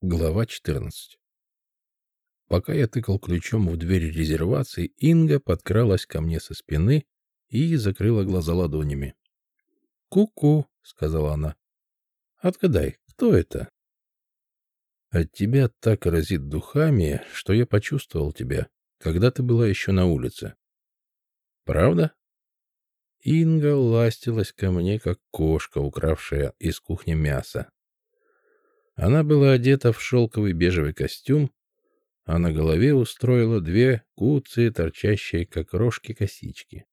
Глава 14 Пока я тыкал ключом в дверь резервации, Инга подкралась ко мне со спины и закрыла глаза ладонями. «Ку-ку», — сказала она. «Отгадай, кто это?» «От тебя так разит духами, что я почувствовал тебя, когда ты была еще на улице». «Правда?» Инга ластилась ко мне, как кошка, укравшая из кухни мясо. Она была одета в шелковый бежевый костюм, а на голове устроила две куцые, торчащие, как рожки, косички.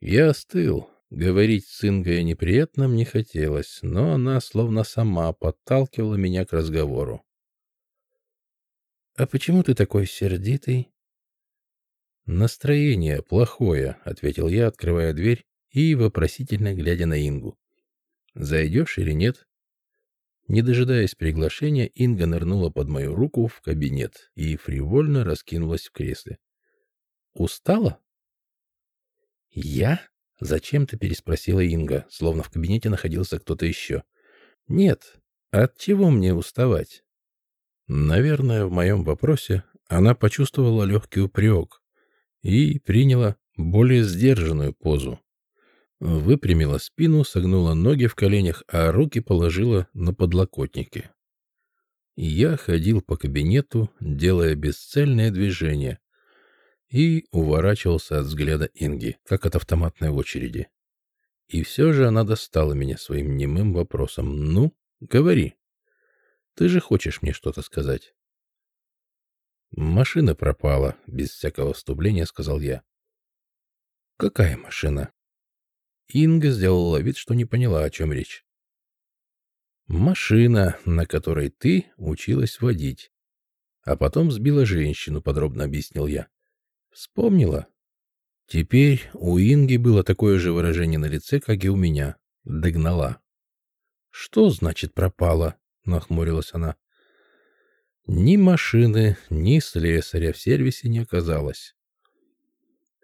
Я остыл. Говорить с Ингой о не хотелось, но она словно сама подталкивала меня к разговору. «А почему ты такой сердитый?» «Настроение плохое», — ответил я, открывая дверь и вопросительно глядя на Ингу. «Зайдешь или нет?» Не дожидаясь приглашения, Инга нырнула под мою руку в кабинет и фривольно раскинулась в кресле. «Устала?» «Я?» — зачем-то переспросила Инга, словно в кабинете находился кто-то еще. «Нет. От чего мне уставать?» Наверное, в моем вопросе она почувствовала легкий упрек и приняла более сдержанную позу, Выпрямила спину, согнула ноги в коленях, а руки положила на подлокотники. Я ходил по кабинету, делая бесцельные движения, и уворачивался от взгляда Инги, как от автоматной очереди. И все же она достала меня своим немым вопросом. «Ну, говори. Ты же хочешь мне что-то сказать?» «Машина пропала», — без всякого вступления сказал я. «Какая машина?» Инга сделала вид, что не поняла, о чем речь. «Машина, на которой ты училась водить. А потом сбила женщину», — подробно объяснил я. «Вспомнила?» Теперь у Инги было такое же выражение на лице, как и у меня. Догнала. «Что значит пропала?» — нахмурилась она. Ни машины, ни слесаря в сервисе не оказалось.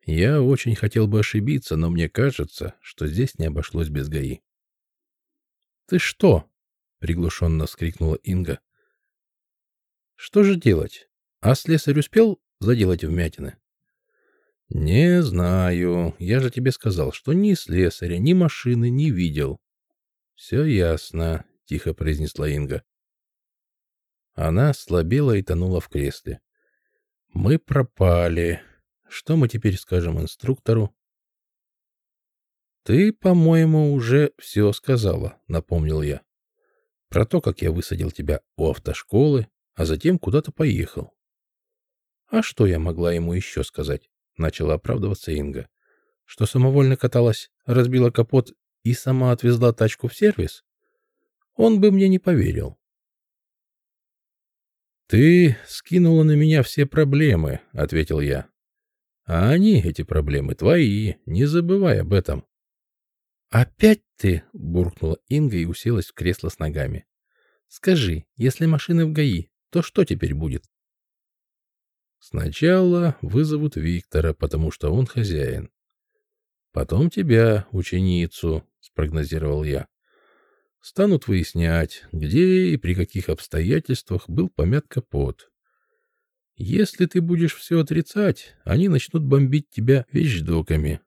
Я очень хотел бы ошибиться, но мне кажется, что здесь не обошлось без ГАИ. «Ты что?» — приглушенно вскрикнула Инга. «Что же делать? А слесарь успел заделать вмятины?» «Не знаю. Я же тебе сказал, что ни слесаря, ни машины не видел». «Все ясно», — тихо произнесла Инга. Она слабела и тонула в кресле. «Мы пропали. Что мы теперь скажем инструктору? Ты, по-моему, уже все сказала, напомнил я. Про то, как я высадил тебя у автошколы, а затем куда-то поехал. А что я могла ему еще сказать? Начала оправдываться Инга. Что самовольно каталась, разбила капот и сама отвезла тачку в сервис? Он бы мне не поверил. «Ты скинула на меня все проблемы», — ответил я. А они, эти проблемы, твои, не забывай об этом. «Опять ты?» — буркнула Инга и уселась в кресло с ногами. «Скажи, если машины в ГАИ, то что теперь будет?» «Сначала вызовут Виктора, потому что он хозяин. Потом тебя, ученицу», — спрогнозировал я. «Станут выяснять, где и при каких обстоятельствах был помят капот. Если ты будешь все отрицать, они начнут бомбить тебя вещдоками.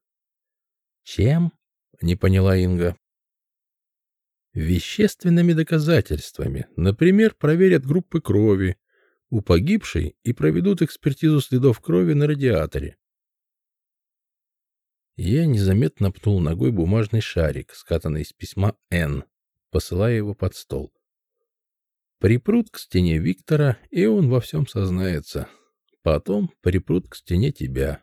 Чем? Не поняла Инга. Вещественными доказательствами. Например, проверят группы крови у погибшей и проведут экспертизу следов крови на радиаторе. Я незаметно пнул ногой бумажный шарик, скатанный из письма Н, посылая его под стол. Припрут к стене Виктора, и он во всем сознается. Потом припрут к стене тебя.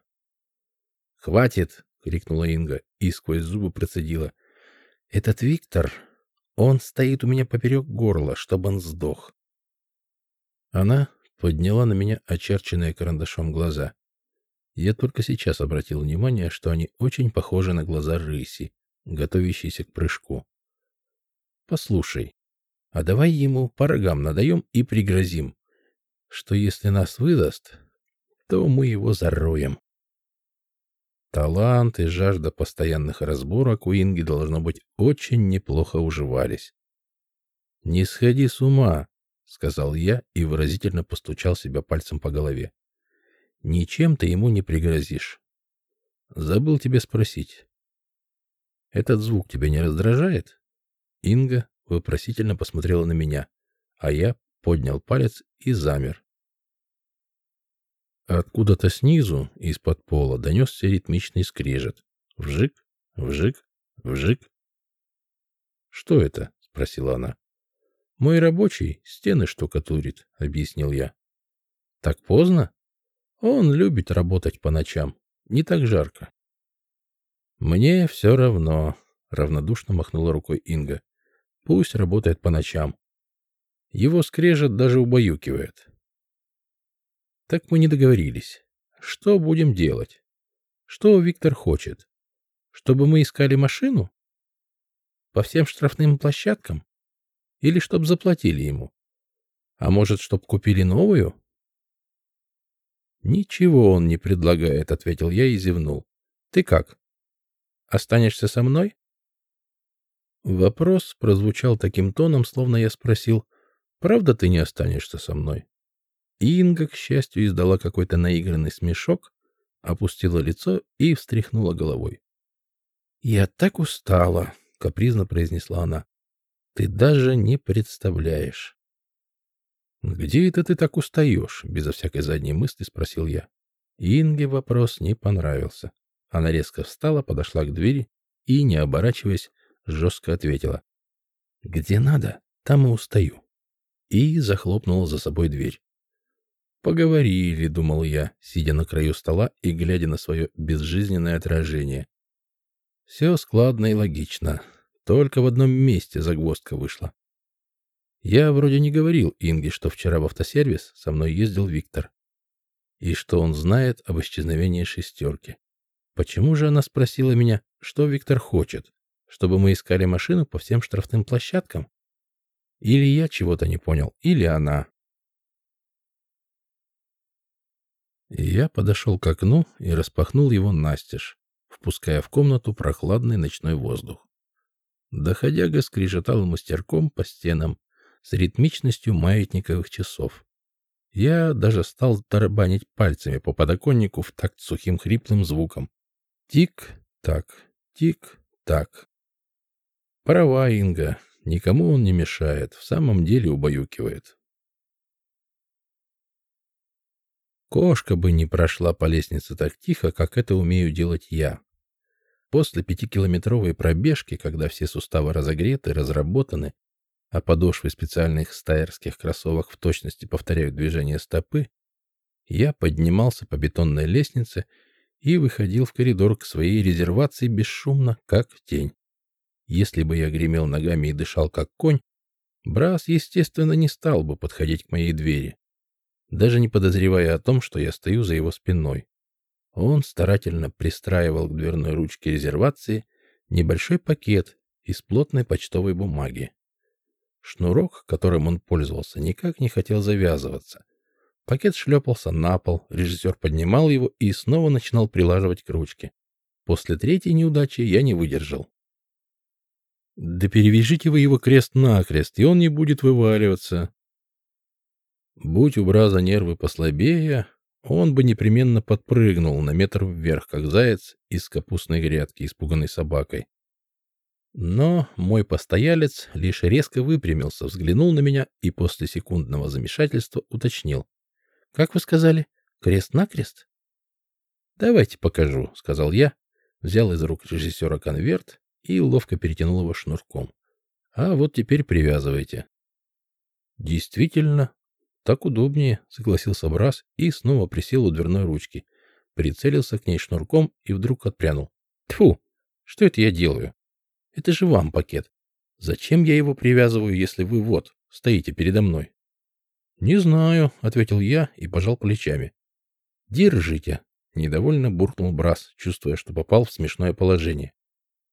«Хватит!» — крикнула Инга и сквозь зубы процедила. «Этот Виктор, он стоит у меня поперек горла, чтобы он сдох». Она подняла на меня очерченные карандашом глаза. Я только сейчас обратил внимание, что они очень похожи на глаза рыси, готовящейся к прыжку. «Послушай, а давай ему по рогам надаем и пригрозим, что если нас выдаст, то мы его зароем. Талант и жажда постоянных разборок у Инги, должно быть, очень неплохо уживались. «Не сходи с ума», — сказал я и выразительно постучал себя пальцем по голове. Ничем ты ему не пригрозишь. Забыл тебе спросить. Этот звук тебя не раздражает? Инга вопросительно посмотрела на меня, а я поднял палец и замер. Откуда-то снизу, из-под пола, донесся ритмичный скрежет. Вжик, вжик, вжик. «Что это?» — спросила она. «Мой рабочий стены штукатурит», — объяснил я. «Так поздно? Он любит работать по ночам. Не так жарко». «Мне все равно», — равнодушно махнула рукой Инга. «Пусть работает по ночам. Его скрежет даже убаюкивает». «Так мы не договорились. Что будем делать? Что Виктор хочет? Чтобы мы искали машину? По всем штрафным площадкам? Или чтоб заплатили ему? А может, чтоб купили новую? Ничего он не предлагает, ответил я и зевнул. Ты как? Останешься со мной? Вопрос прозвучал таким тоном, словно я спросил, правда ты не останешься со мной? Инга, к счастью, издала какой-то наигранный смешок, опустила лицо и встряхнула головой. «Я так устала», — капризно произнесла она. Ты даже не представляешь. «Где это ты так устаешь?» — безо всякой задней мысли спросил я. Инге вопрос не понравился. Она резко встала, подошла к двери и, не оборачиваясь, жестко ответила. «Где надо, там и устаю». И захлопнула за собой дверь. «Поговорили», — думал я, сидя на краю стола и глядя на свое безжизненное отражение. «Все складно и логично. Только в одном месте загвоздка вышла. Я вроде не говорил Инге, что вчера в автосервис со мной ездил Виктор. И что он знает об исчезновении шестерки. Почему же она спросила меня, что Виктор хочет? Чтобы мы искали машину по всем штрафным площадкам? Или я чего-то не понял, или она. Я подошел к окну и распахнул его настежь, впуская в комнату прохладный ночной воздух. Доходяга скрежетал мастерком по стенам с ритмичностью маятниковых часов. Я даже стал тарабанить пальцами по подоконнику в такт сухим хриплым звуком. Тик-так, тик-так. Права Инга, никому он не мешает, в самом деле убаюкивает. Кошка бы не прошла по лестнице так тихо, как это умею делать я. После пятикилометровой пробежки, когда все суставы разогреты, разработаны, а подошвы специальных стайерских кроссовок в точности повторяют движение стопы, я поднимался по бетонной лестнице и выходил в коридор к своей резервации бесшумно, как тень. Если бы я гремел ногами и дышал как конь, Брас, естественно, не стал бы подходить к моей двери, даже не подозревая о том, что я стою за его спиной. Он старательно пристраивал к дверной ручке резервации небольшой пакет из плотной почтовой бумаги. Шнурок, которым он пользовался, никак не хотел завязываться. Пакет шлепался на пол, режиссер поднимал его и снова начинал прилаживать к ручке. После третьей неудачи я не выдержал. «Да перевяжите вы его крест-накрест, и он не будет вываливаться». Будь у Браза нервы послабее, он бы непременно подпрыгнул на метр вверх, как заяц из капустной грядки, испуганной собакой. Но мой постоялец лишь резко выпрямился, взглянул на меня и после секундного замешательства уточнил. — Как вы сказали? Крест-накрест? — Давайте покажу, — сказал я, взял из рук режиссера конверт и ловко перетянул его шнурком. — А вот теперь привязывайте. Действительно, так удобнее, согласился Брас и снова присел у дверной ручки, прицелился к ней шнурком и вдруг отпрянул. Тфу, что это я делаю? Это же вам пакет. Зачем я его привязываю, если вы вот стоите передо мной? Не знаю, ответил я и пожал плечами. Держите, недовольно буркнул Брас, чувствуя, что попал в смешное положение.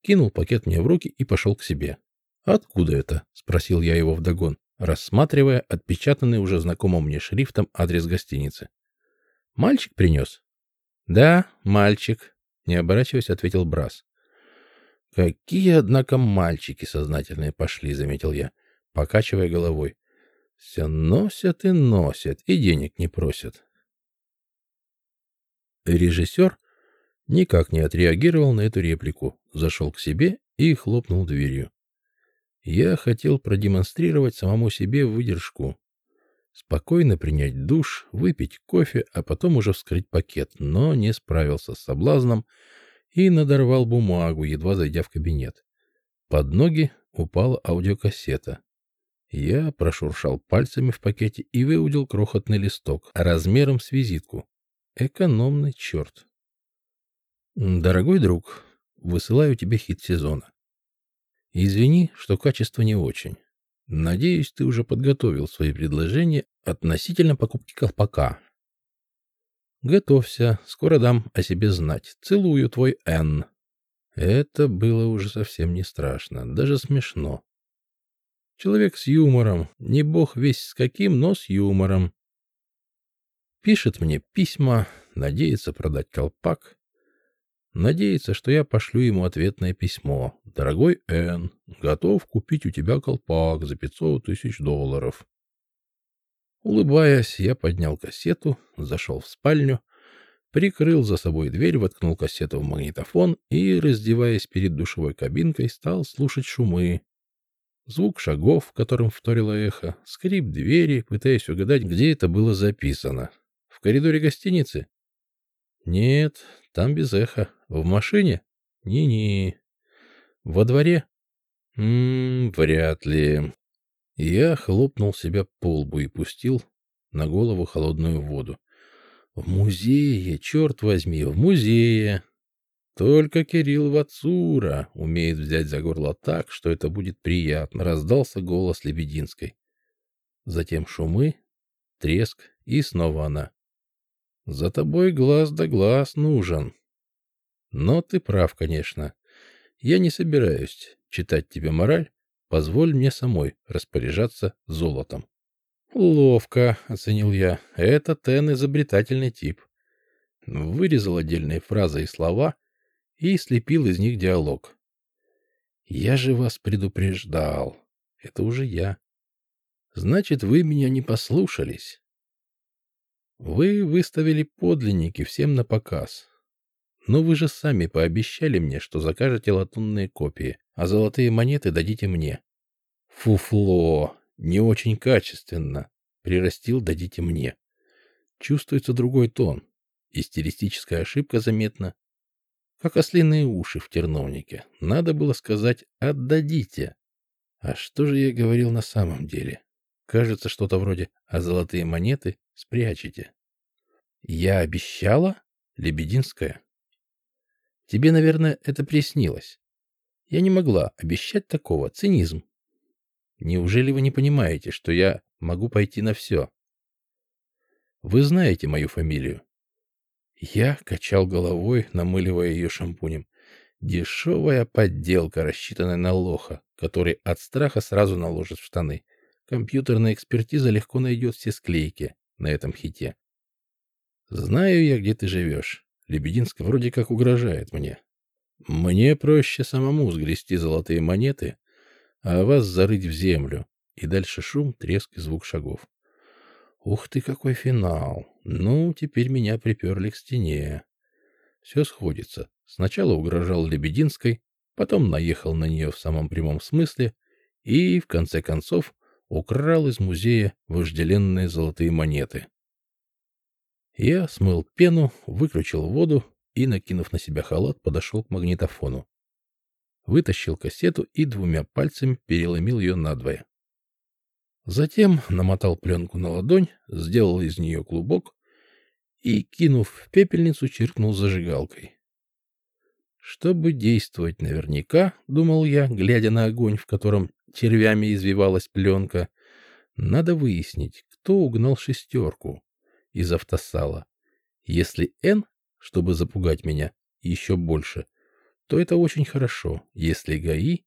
Кинул пакет мне в руки и пошел к себе. Откуда это? спросил я его вдогон рассматривая отпечатанный уже знакомым мне шрифтом адрес гостиницы. «Мальчик принес?» «Да, мальчик», — не оборачиваясь, ответил Брас. «Какие, однако, мальчики сознательные пошли», — заметил я, покачивая головой. Все носят и носят, и денег не просят. Режиссер никак не отреагировал на эту реплику, зашел к себе и хлопнул дверью. Я хотел продемонстрировать самому себе выдержку. Спокойно принять душ, выпить кофе, а потом уже вскрыть пакет, но не справился с соблазном и надорвал бумагу, едва зайдя в кабинет. Под ноги упала аудиокассета. Я прошуршал пальцами в пакете и выудил крохотный листок размером с визитку. Экономный черт. Дорогой друг, высылаю тебе хит сезона. Извини, что качество не очень. Надеюсь, ты уже подготовил свои предложения относительно покупки колпака. Готовься, скоро дам о себе знать. Целую твой Н. Это было уже совсем не страшно, даже смешно. Человек с юмором, не бог весь с каким, но с юмором. Пишет мне письма, надеется продать колпак, Надеется, что я пошлю ему ответное письмо. «Дорогой Н, готов купить у тебя колпак за 500 тысяч долларов». Улыбаясь, я поднял кассету, зашел в спальню, прикрыл за собой дверь, воткнул кассету в магнитофон и, раздеваясь перед душевой кабинкой, стал слушать шумы. Звук шагов, которым вторило эхо, скрип двери, пытаясь угадать, где это было записано. В коридоре гостиницы? Нет, там без эха. В машине? Не-не. Во дворе? Ммм, вряд ли. Я хлопнул себя по лбу и пустил на голову холодную воду. В музее, черт возьми, в музее. Только Кирилл Вацура умеет взять за горло так, что это будет приятно, раздался голос Лебединской. Затем шумы, треск, и снова она. За тобой глаз да глаз нужен. Но ты прав, конечно. Я не собираюсь читать тебе мораль. Позволь мне самой распоряжаться золотом. Ловко, оценил я. Это Тен изобретательный тип. Вырезал отдельные фразы и слова и слепил из них диалог. Я же вас предупреждал. Это уже я. Значит, вы меня не послушались. Вы выставили подлинники всем на показ. Но вы же сами пообещали мне, что закажете латунные копии, а золотые монеты дадите мне. Фуфло, не очень качественно. Прирастил дадите мне. Чувствуется другой тон. И ошибка заметна. Как ослиные уши в терновнике. Надо было сказать «отдадите». А что же я говорил на самом деле? Кажется, что-то вроде «а золотые монеты спрячете». Я обещала? Лебединская. Тебе, наверное, это приснилось. Я не могла обещать такого. Цинизм. Неужели вы не понимаете, что я могу пойти на все? Вы знаете мою фамилию. Я качал головой, намыливая ее шампунем. Дешевая подделка, рассчитанная на лоха, который от страха сразу наложит в штаны. Компьютерная экспертиза легко найдет все склейки на этом хите. Знаю я, где ты живешь. Лебединск вроде как угрожает мне. Мне проще самому сгрести золотые монеты, а вас зарыть в землю. И дальше шум, треск и звук шагов. Ух ты, какой финал! Ну, теперь меня приперли к стене. Все сходится. Сначала угрожал Лебединской, потом наехал на нее в самом прямом смысле и, в конце концов, украл из музея вожделенные золотые монеты. Я смыл пену, выключил воду и, накинув на себя халат, подошел к магнитофону. Вытащил кассету и двумя пальцами переломил ее надвое. Затем намотал пленку на ладонь, сделал из нее клубок и, кинув в пепельницу, чиркнул зажигалкой. Чтобы действовать наверняка, думал я, глядя на огонь, в котором червями извивалась пленка, надо выяснить, кто угнал шестерку из автосала. Если Н, чтобы запугать меня еще больше, то это очень хорошо. Если ГАИ,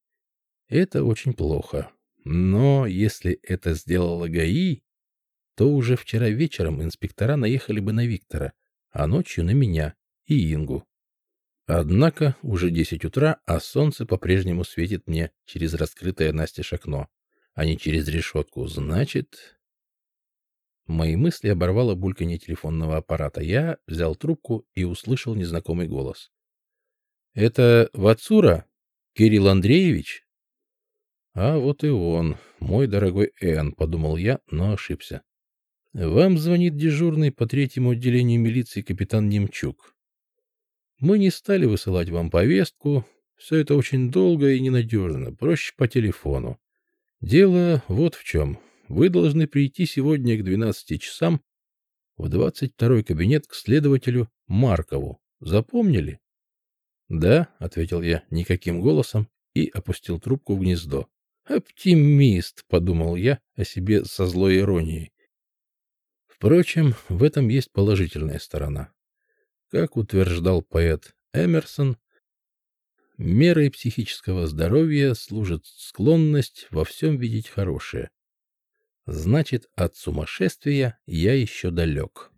это очень плохо. Но если это сделала ГАИ, то уже вчера вечером инспектора наехали бы на Виктора, а ночью на меня и Ингу. Однако уже десять утра, а солнце по-прежнему светит мне через раскрытое настежь окно, а не через решетку. Значит, Мои мысли оборвало бульканье телефонного аппарата. Я взял трубку и услышал незнакомый голос. — Это Вацура? Кирилл Андреевич? — А вот и он, мой дорогой Эн, — подумал я, но ошибся. — Вам звонит дежурный по третьему отделению милиции капитан Немчук. Мы не стали высылать вам повестку. Все это очень долго и ненадежно. Проще по телефону. Дело вот в чем. Вы должны прийти сегодня к 12 часам в 22-й кабинет к следователю Маркову. Запомнили? Да, ответил я никаким голосом и опустил трубку в гнездо. Оптимист, подумал я о себе со злой иронией. Впрочем, в этом есть положительная сторона. Как утверждал поэт Эмерсон, мерой психического здоровья служит склонность во всем видеть хорошее. Значит, от сумасшествия я еще далек.